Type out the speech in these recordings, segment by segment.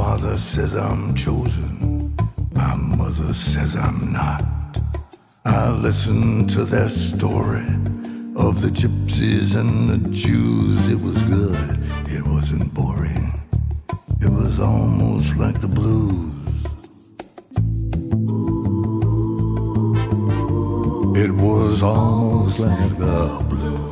father says I'm chosen. My mother says I'm not. I listen to their story of the gypsies and the Jews. It was good. It wasn't boring. It was almost like the blues. It was almost like the blues.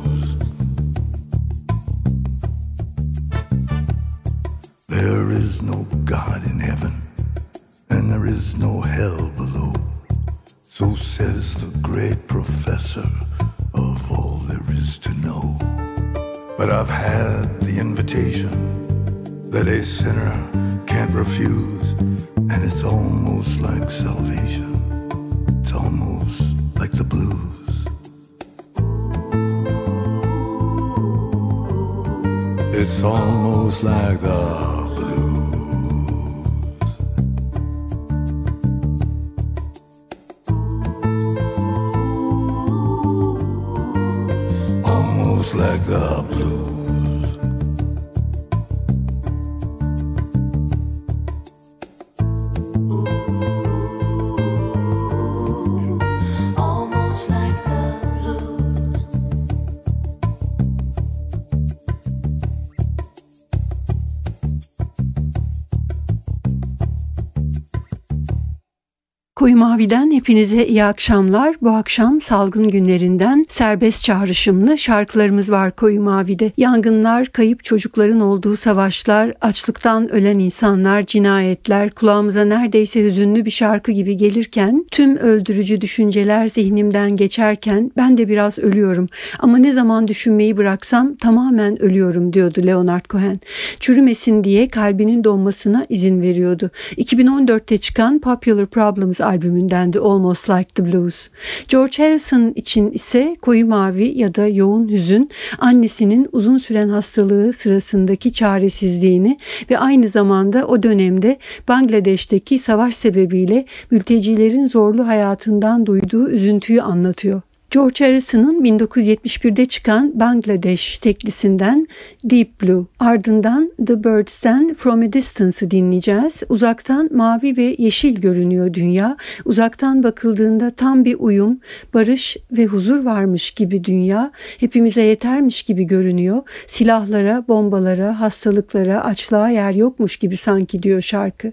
Hepinize iyi akşamlar. Bu akşam salgın günlerinden serbest çağrışımlı şarkılarımız var Koyu Mavi'de. Yangınlar, kayıp çocukların olduğu savaşlar, açlıktan ölen insanlar, cinayetler kulağımıza neredeyse hüzünlü bir şarkı gibi gelirken tüm öldürücü düşünceler zihnimden geçerken ben de biraz ölüyorum. Ama ne zaman düşünmeyi bıraksam tamamen ölüyorum diyordu Leonard Cohen. Çürümesin diye kalbinin donmasına izin veriyordu. 2014'te çıkan Popular Problems albümünden de Almost Like the Blues. George Harrison için ise koyu mavi ya da yoğun hüzün annesinin uzun süren hastalığı sırasındaki çaresizliğini ve aynı zamanda o dönemde Bangladeş'teki savaş sebebiyle mültecilerin zorlu hayatından duyduğu üzüntüyü anlatıyor. George Harrison'ın 1971'de çıkan Bangladeş teklisinden Deep Blue, ardından The Birds'ten From a Distance'ı dinleyeceğiz. Uzaktan mavi ve yeşil görünüyor dünya. Uzaktan bakıldığında tam bir uyum, barış ve huzur varmış gibi dünya. Hepimize yetermiş gibi görünüyor. Silahlara, bombalara, hastalıklara, açlığa yer yokmuş gibi sanki diyor şarkı.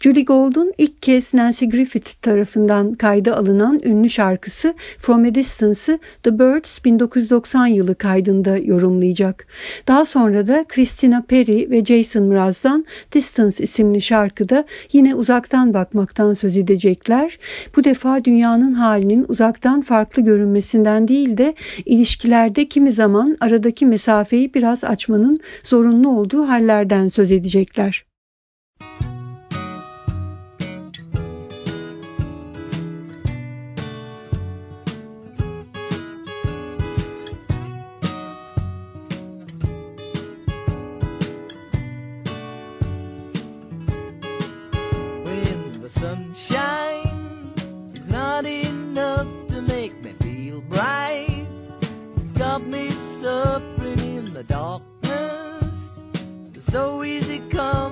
Julie Gould'un ilk kez Nancy Griffith tarafından kayda alınan ünlü şarkısı From a Distance'ı The Birds 1990 yılı kaydında yorumlayacak. Daha sonra da Christina Perry ve Jason Mraz'dan Distance isimli şarkıda yine uzaktan bakmaktan söz edecekler. Bu defa dünyanın halinin uzaktan farklı görünmesinden değil de ilişkilerde kimi zaman aradaki mesafeyi biraz açmanın zorunlu olduğu hallerden söz edecekler. when sunshine is not enough to make me feel bright. It's got me suffering in the darkness. So easy come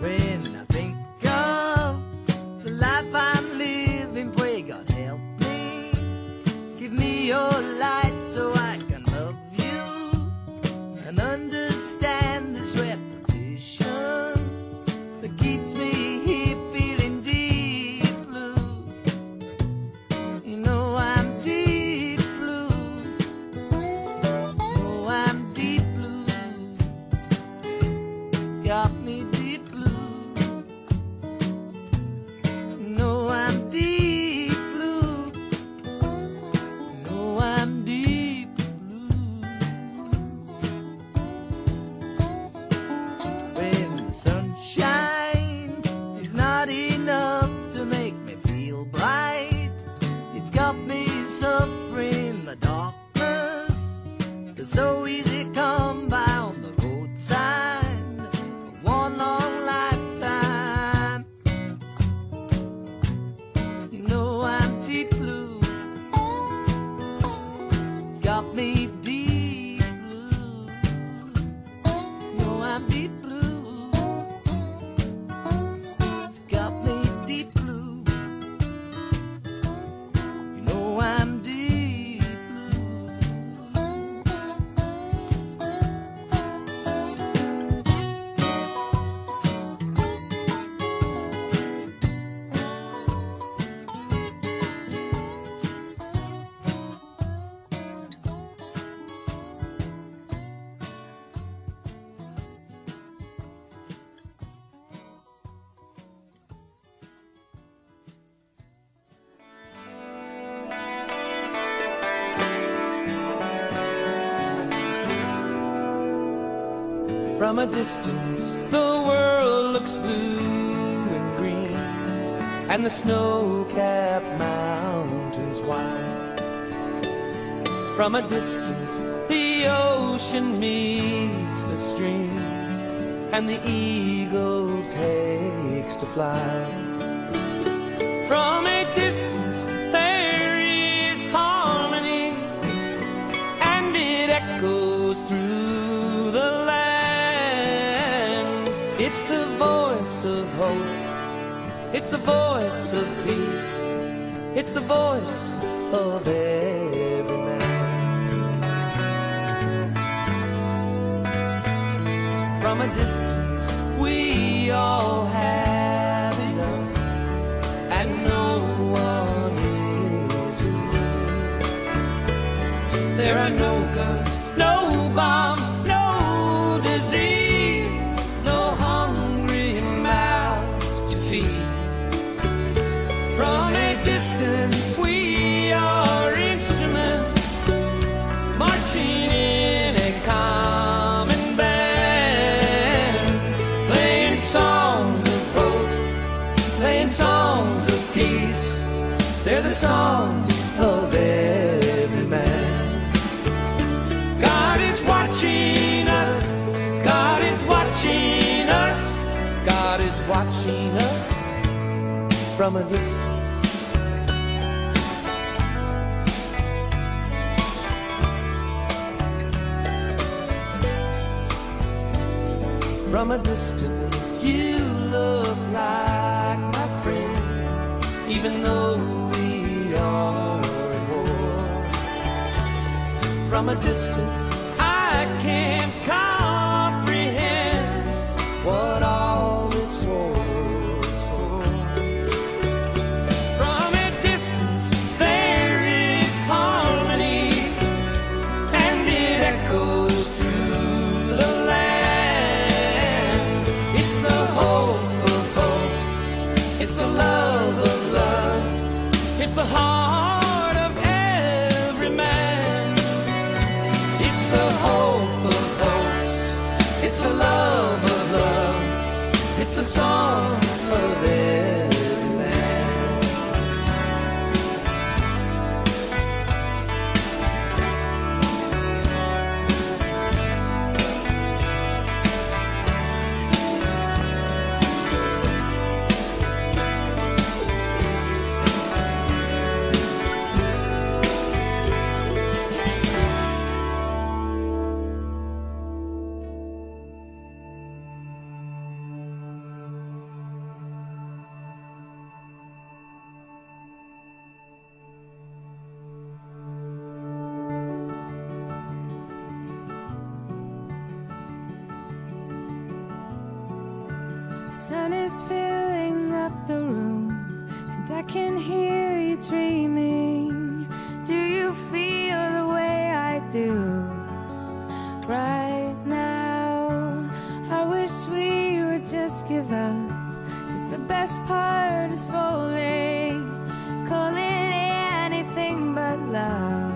When From a distance, the world looks blue and green, and the snow-capped mountains wide. From a distance, the ocean meets the stream, and the eagle takes to fly. From a distance, It's the voice of peace. It's the voice of every man. From a distance, we all. watching us from a distance. From a distance, you look like my friend, even though we are at war. From a distance, sun is filling up the room, and I can hear you dreaming. Do you feel the way I do right now? I wish we would just give up, cause the best part is falling. Call it anything but love.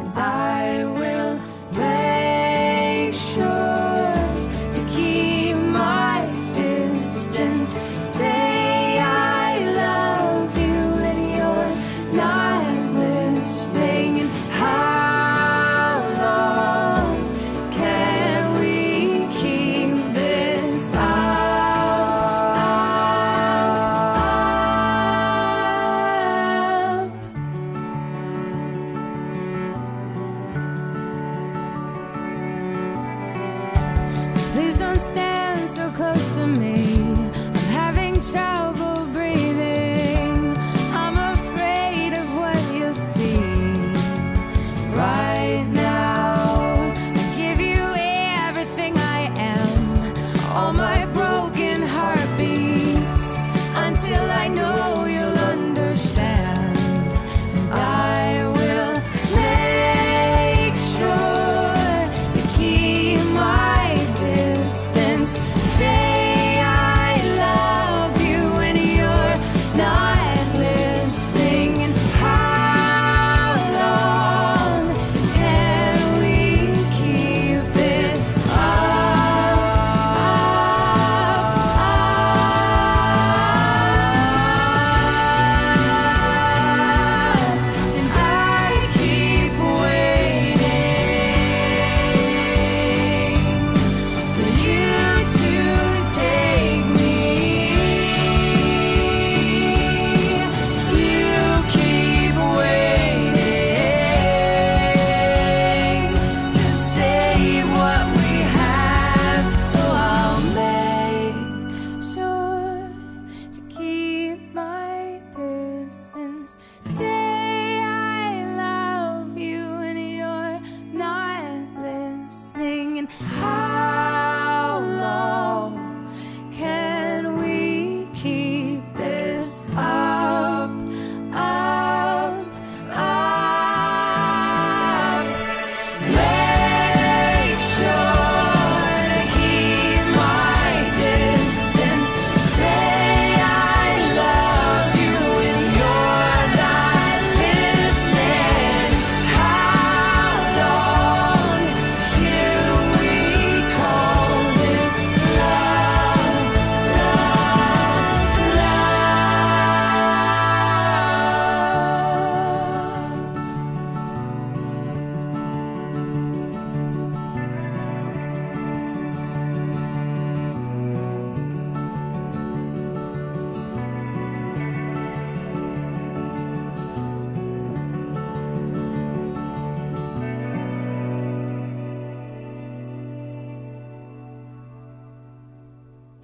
And I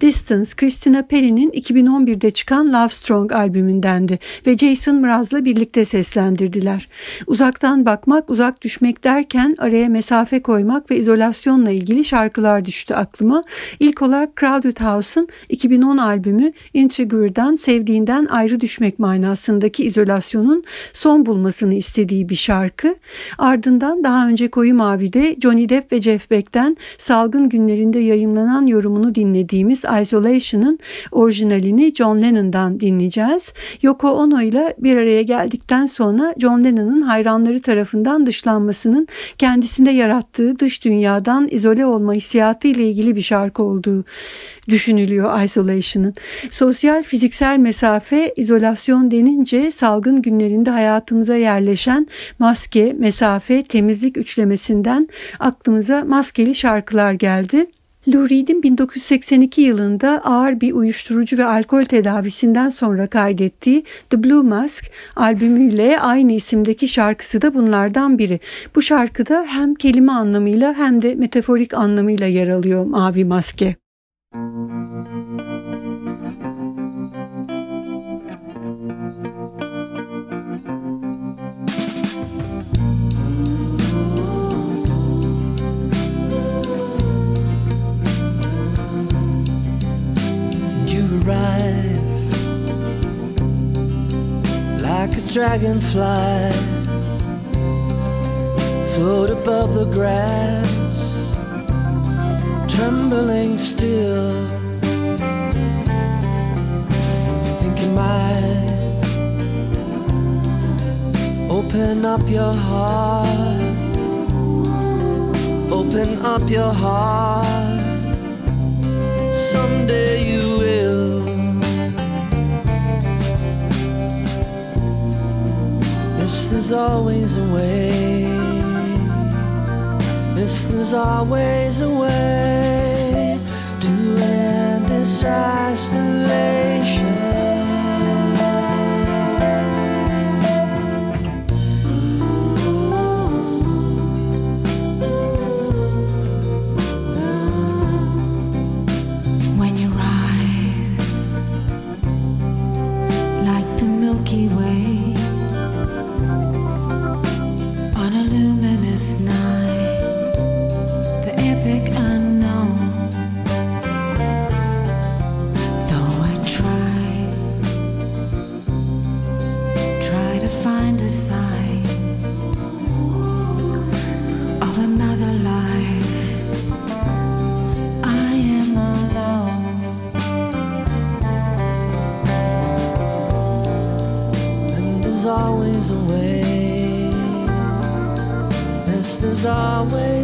Distance, Christina Perry'nin 2011'de çıkan Love Strong albümündendi ve Jason Mraz'la birlikte seslendirdiler. Uzaktan bakmak, uzak düşmek derken araya mesafe koymak ve izolasyonla ilgili şarkılar düştü aklıma. İlk olarak Crowded House'un 2010 albümü Intrigure'dan sevdiğinden ayrı düşmek manasındaki izolasyonun son bulmasını istediği bir şarkı. Ardından daha önce Koyu Mavi'de Johnny Depp ve Jeff Beck'ten salgın günlerinde yayımlanan yorumunu dinlediğimiz Isolation'ın orijinalini John Lennon'dan dinleyeceğiz. Yoko Ono ile bir araya geldikten sonra John Lennon'ın hayranları tarafından dışlanmasının kendisinde yarattığı dış dünyadan izole olma hissiyatı ile ilgili bir şarkı olduğu düşünülüyor Isolation'ın. Sosyal fiziksel mesafe izolasyon denince salgın günlerinde hayatımıza yerleşen maske, mesafe, temizlik üçlemesinden aklımıza maskeli şarkılar geldi. Lou Reed'in 1982 yılında ağır bir uyuşturucu ve alkol tedavisinden sonra kaydettiği The Blue Mask albümüyle aynı isimdeki şarkısı da bunlardan biri. Bu şarkıda hem kelime anlamıyla hem de metaforik anlamıyla yer alıyor Mavi Maske. you arrive like a dragonfly, float above the grass, trembling still. Think you might open up your heart, open up your heart someday you There's always a way. Yes, there's always a way to end this isolation. always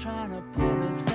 trying to pull us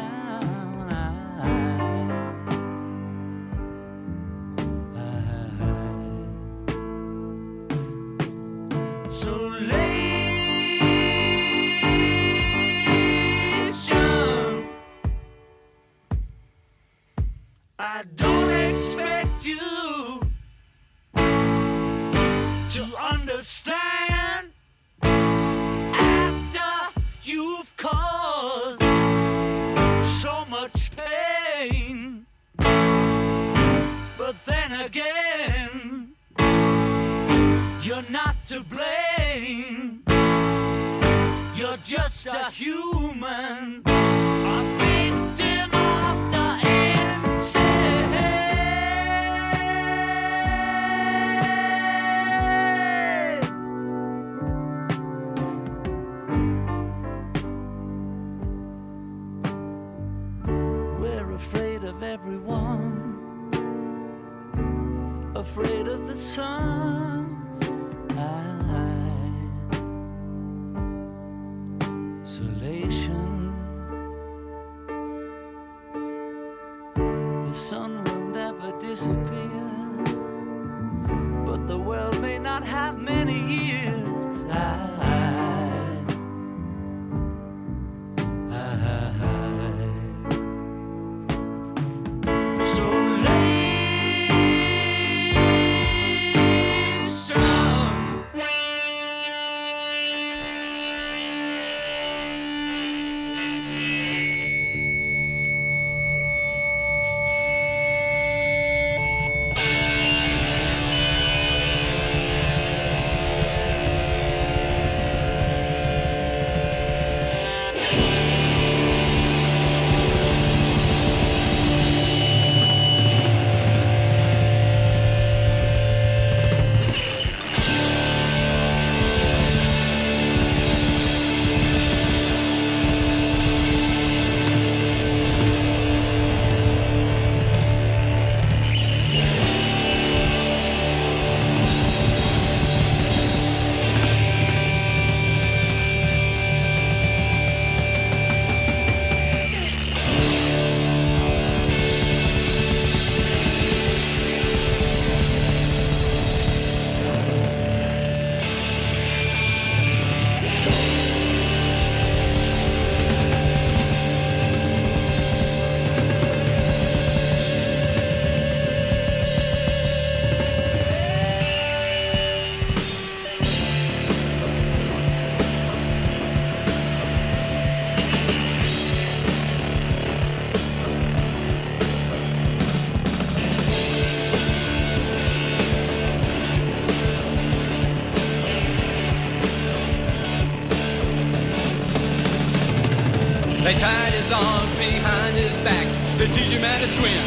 They tied his arms behind his back to teach him how to swim.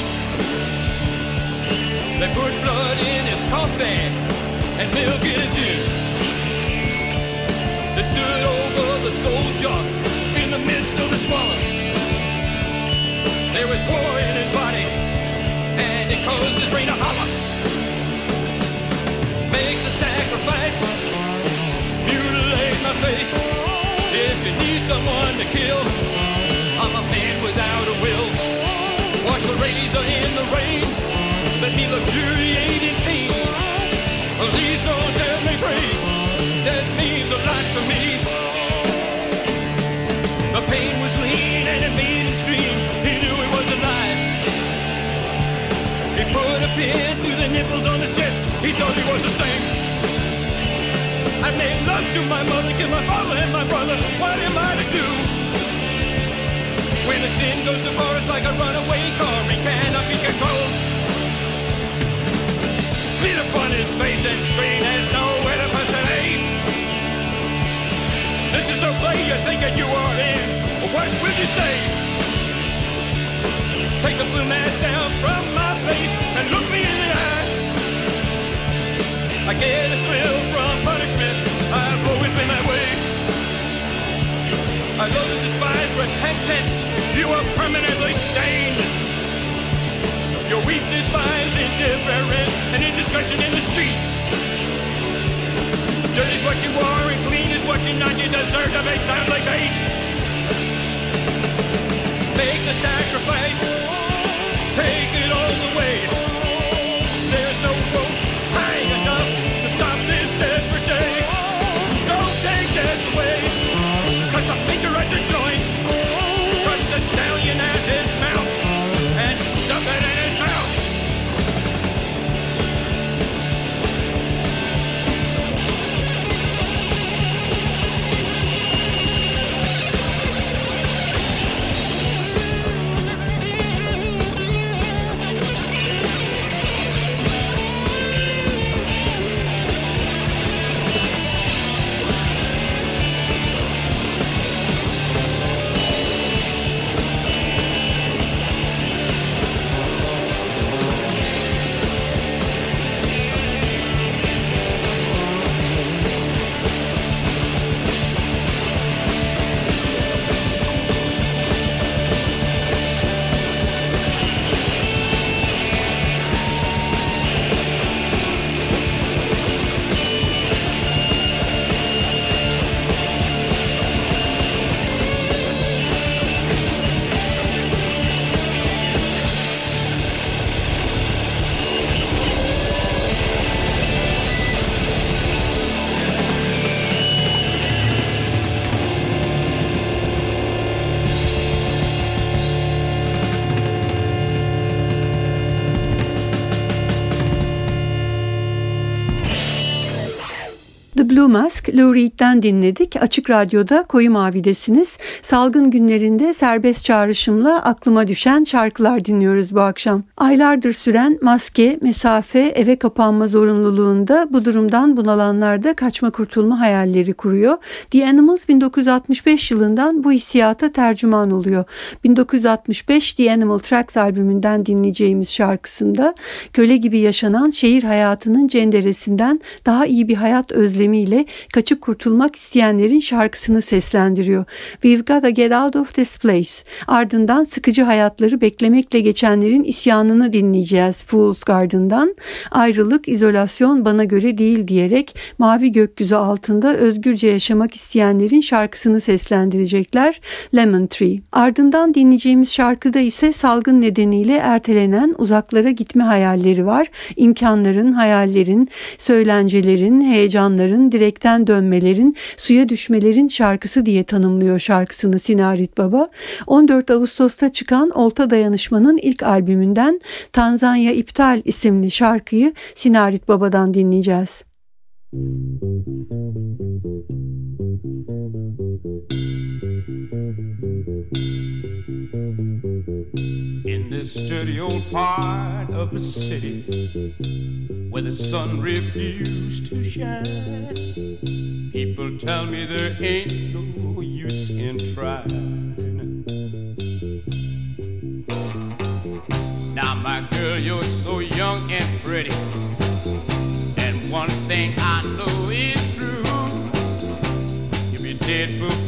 They put blood in his coffee and milk in his gin. They stood over the soldier in the midst of the squalor. There was war in his body, and it caused his brain to holler. Make the sacrifice, mutilate my face. If you need someone to kill, razor in the rain, let me luxuriate in pain. Please don't set me free. That means a lot to me. The pain was lean and it made him scream. He knew he was alive. He put a pin through the nipples on his chest. He thought he was the same. I made love to my mother, killed my father and my brother. What am I to do? When the sin goes too far, it's like a runaway car. It cannot be controlled. spit upon his face and scream, there's nowhere to aim. This is the play you're thinking you are in. What will you say? Take the blue mask down from my face and look me in the eye. I get a thrill from punishment. I've always been that way. I love to despise repentance. You are permanently stained. Your weakness buys indifference and indiscretion in the streets. Dirt is what you are and clean is what you're not. You deserve to be soundly bait. Make the sacrifice. Take it all the Mask, Lou Reed'den dinledik. Açık Radyo'da Koyu Mavi'desiniz. Salgın günlerinde serbest çağrışımla aklıma düşen şarkılar dinliyoruz bu akşam. Aylardır süren maske, mesafe, eve kapanma zorunluluğunda bu durumdan bunalanlar da kaçma kurtulma hayalleri kuruyor. The Animals 1965 yılından bu hissiyata tercüman oluyor. 1965 The Animal Tracks albümünden dinleyeceğimiz şarkısında köle gibi yaşanan şehir hayatının cenderesinden daha iyi bir hayat özlemiyle kaçıp kurtulmak isteyenlerin şarkısını seslendiriyor. We've gotta get out of this place. Ardından sıkıcı hayatları beklemekle geçenlerin isyanını dinleyeceğiz Fool's Garden'dan. Ayrılık, izolasyon bana göre değil diyerek mavi gökyüzü altında özgürce yaşamak isteyenlerin şarkısını seslendirecekler Lemon Tree. Ardından dinleyeceğimiz şarkıda ise salgın nedeniyle ertelenen uzaklara gitme hayalleri var. İmkanların, hayallerin, söylencelerin, heyecanların, direkten dönmelerin, suya düşmelerin şarkısı diye tanımlıyor şarkısını Sinarit Baba. 14 Ağustos'ta çıkan Olta Dayanışma'nın ilk albümünden Tanzanya İptal isimli şarkıyı Sinarit Baba'dan dinleyeceğiz. In this dirty old part of the city where the sun refused to shine, people tell me there ain't no use in trying. Now, my girl, you're so young and pretty, and one thing I know is true if be dead before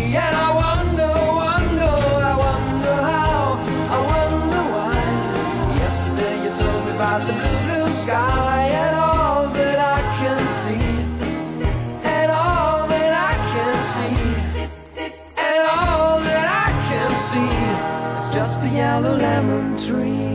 The lemon tree.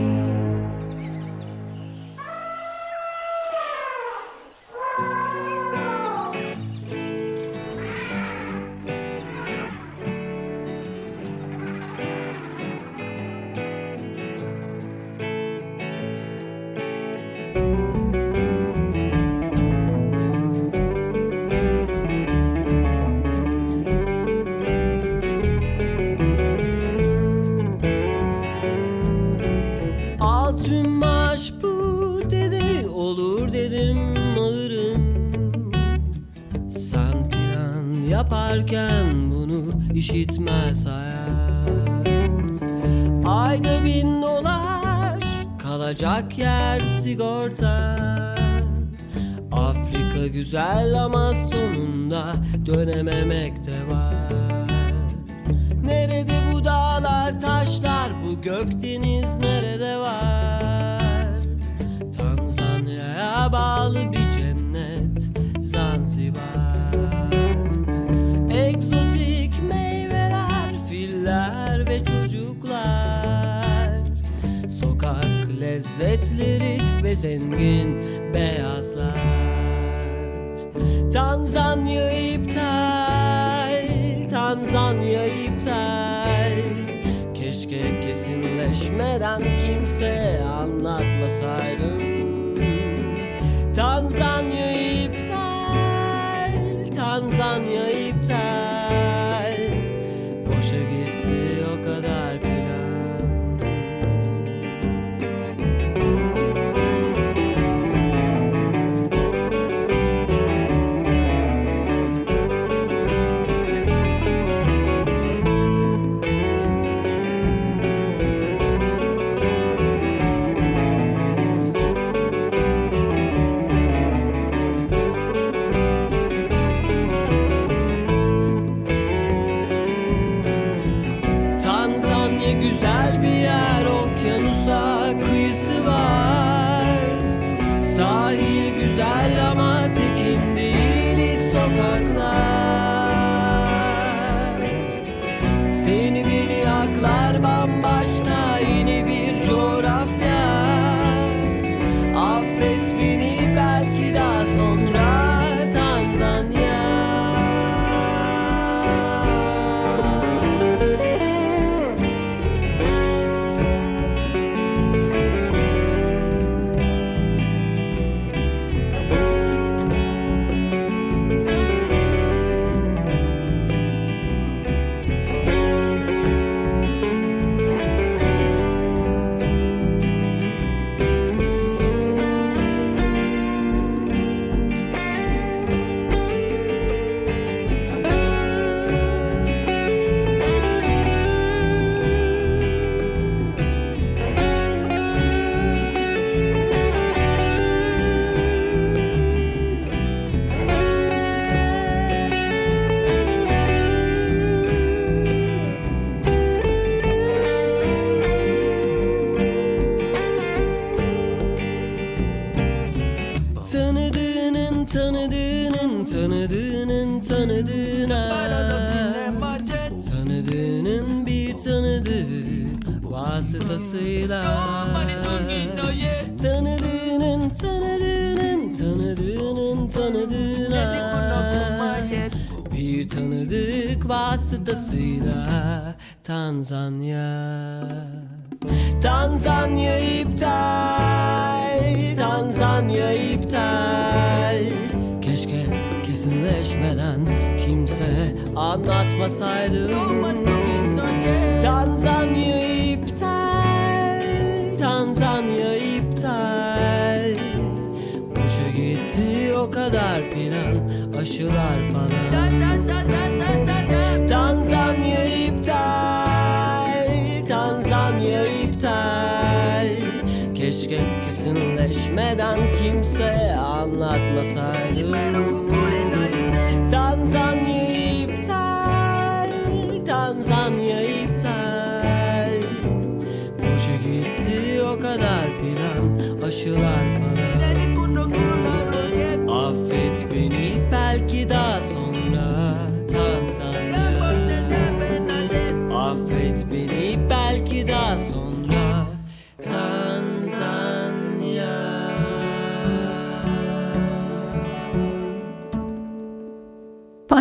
Kesinleşmeden kimse anlatmasaydım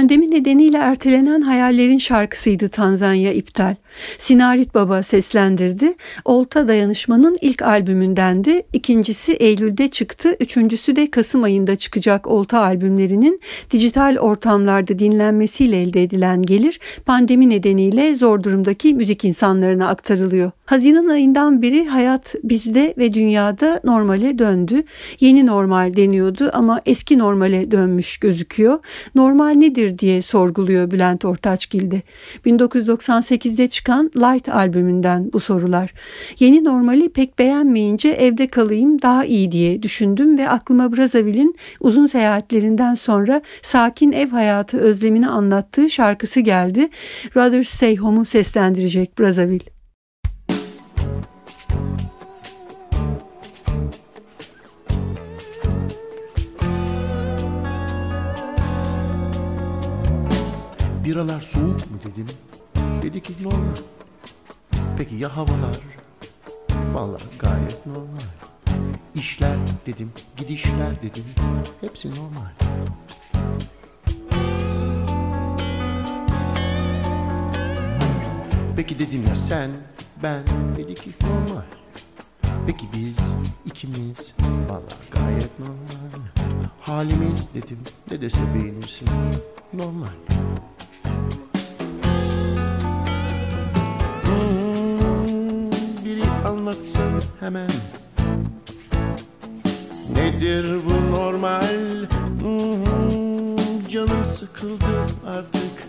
Pandemi nedeniyle ertelenen hayallerin şarkısıydı Tanzanya iptal. Sinarit Baba seslendirdi. Olta Dayanışma'nın ilk albümündendi. İkincisi Eylül'de çıktı. Üçüncüsü de Kasım ayında çıkacak Olta albümlerinin dijital ortamlarda dinlenmesiyle elde edilen gelir pandemi nedeniyle zor durumdaki müzik insanlarına aktarılıyor. Haziran ayından beri hayat bizde ve dünyada normale döndü. Yeni normal deniyordu ama eski normale dönmüş gözüküyor. Normal nedir diye sorguluyor Bülent Ortaçgil'de. 1998'de çıkan Light albümünden bu sorular. Yeni normali pek beğenmeyince evde kalayım daha iyi diye düşündüm ve aklıma Brazzaville'in uzun seyahatlerinden sonra sakin ev hayatı özlemini anlattığı şarkısı geldi. Rather Stay Home'u seslendirecek Brazzaville. Biralar soğuk mu dedim. Dedi ki normal. Peki ya havalar? Vallahi gayet normal. İşler dedim, gidişler dedim. Hepsi normal. Peki dedim ya sen, ben dedi ki normal. Peki biz ikimiz vallahi gayet normal. Halimiz dedim ne dese beğenirsin normal. Anlatsın hemen. Nedir bu normal? Hmm, Canım sıkıldı artık.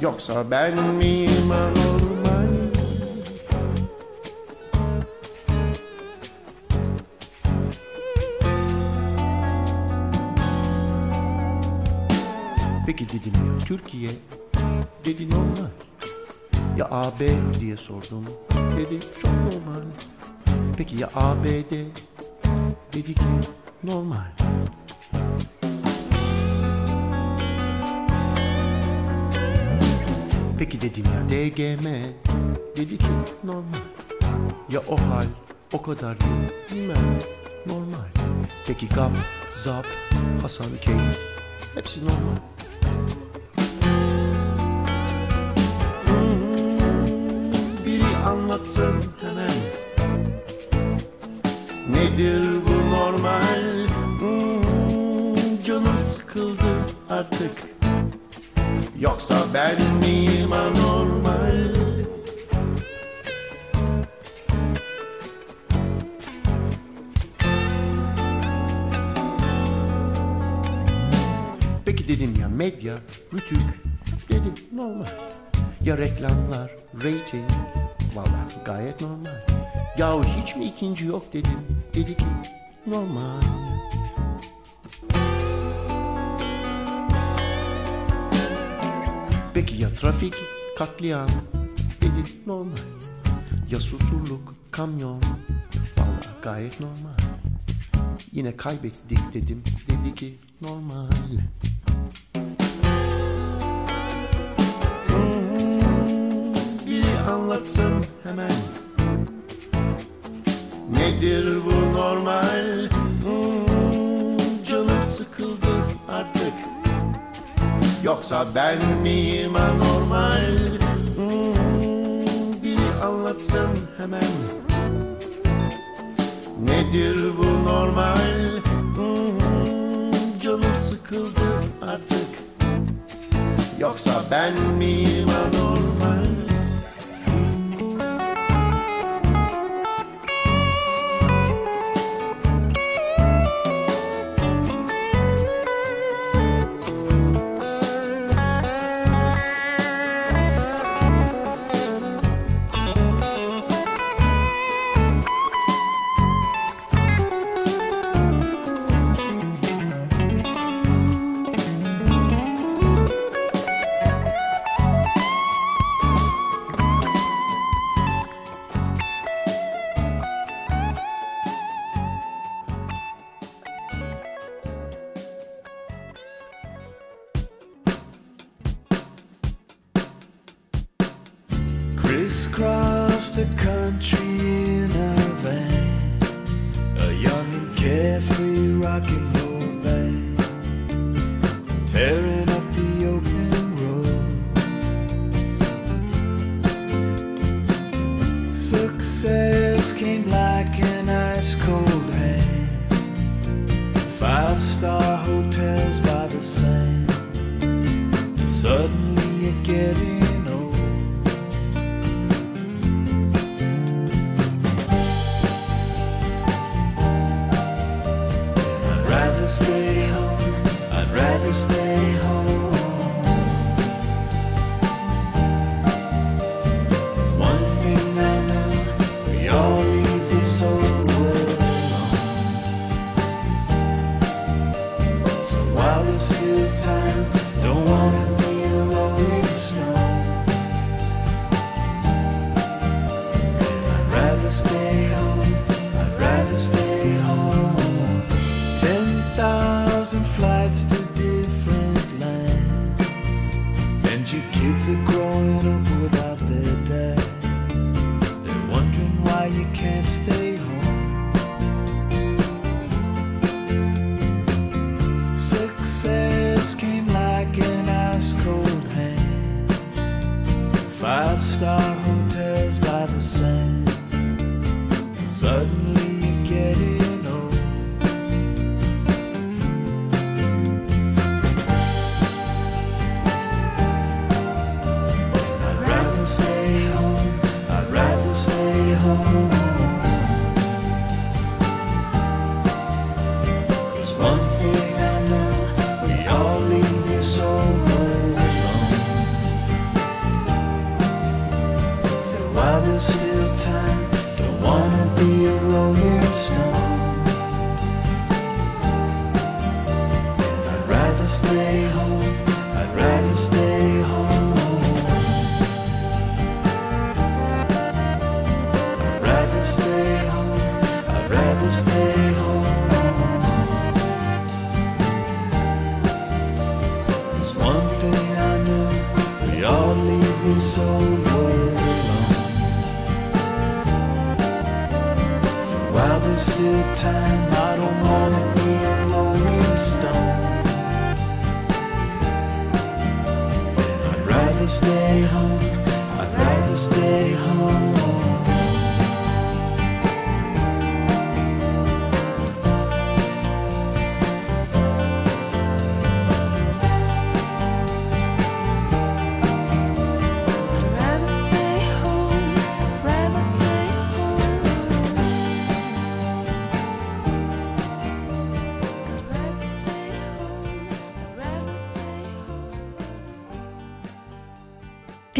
Yoksa ben miyim anormal? Peki dedim ya Türkiye Dedi normal Ya AB diye sordum. Dedi çok normal. Peki ya ABD Dedi ki normal. Peki dedim ya DGM Dedi ki normal. Ya o hal o kadar değil Bilmem. Normal. Peki GAP, ZAP, Hasan Keyif Hepsi normal anlatsın hemen. Nedir bu normal? Hmm, Canım sıkıldı artık. Yoksa ben miyim anormal? Peki dedim ya medya, rütük Dedi normal. Ya reklamlar, rating Valla gayet normal. Yahu hiç mi ikinci yok dedim. Dedi ki normal. Peki ya trafik, katliam. Dedi normal. Ya susurluk, kamyon. Valla gayet normal. Yine kaybettik. dedim. Dedi ki normal anlatsın hemen. Nedir bu normal? Hmm, Canım sıkıldı artık. Yoksa ben miyim anormal? Hmm, Biri anlatsın hemen. Nedir bu normal? Hmm, Canım sıkıldı artık. Yoksa ben miyim anormal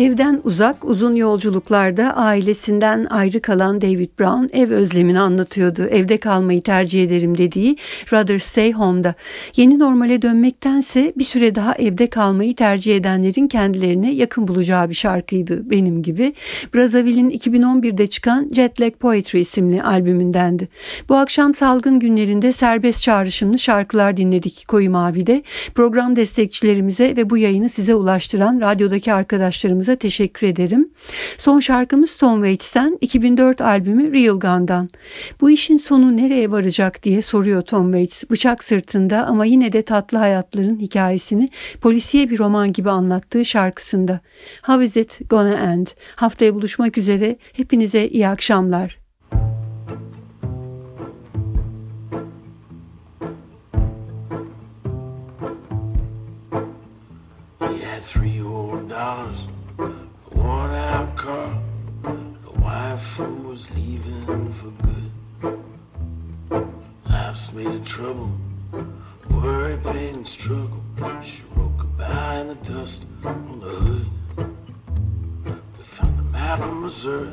Evden uzak uzun yolculuklarda ailesinden ayrı kalan David Brown ev özlemini anlatıyordu. Evde kalmayı tercih ederim dediği Rather Stay Home'da. Yeni normale dönmektense bir süre daha evde kalmayı tercih edenlerin kendilerine yakın bulacağı bir şarkıydı benim gibi. Brazzaville'in 2011'de çıkan Jet Lag Poetry isimli albümündendi. Bu akşam salgın günlerinde serbest çağrışımlı şarkılar dinledik Koyu Mavi'de. Program destekçilerimize ve bu yayını size ulaştıran radyodaki arkadaşlarımıza teşekkür ederim. Son şarkımız Tom Waits'ten 2004 albümü Real Gun'dan. Bu işin sonu nereye varacak diye soruyor Tom Waits. Bıçak sırtında ama yine de tatlı hayatların hikayesini polisiye bir roman gibi anlattığı şarkısında. How is it gonna end? Haftaya buluşmak üzere. Hepinize iyi akşamlar. Three old dollars, car. The wife was leaving for good. Life's made of trouble, worry, pain, and struggle. She wrote goodbye in the dust on the hood. We found a map of Missouri,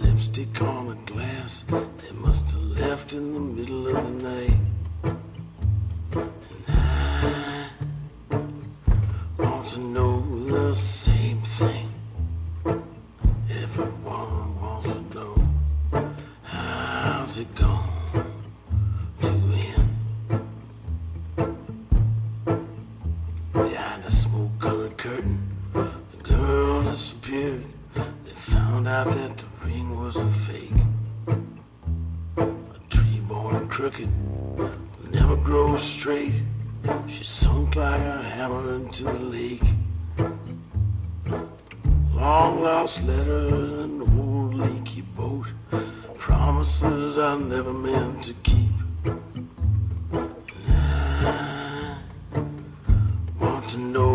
lipstick on a glass. They must have left in the middle of the night. And I want to know the to know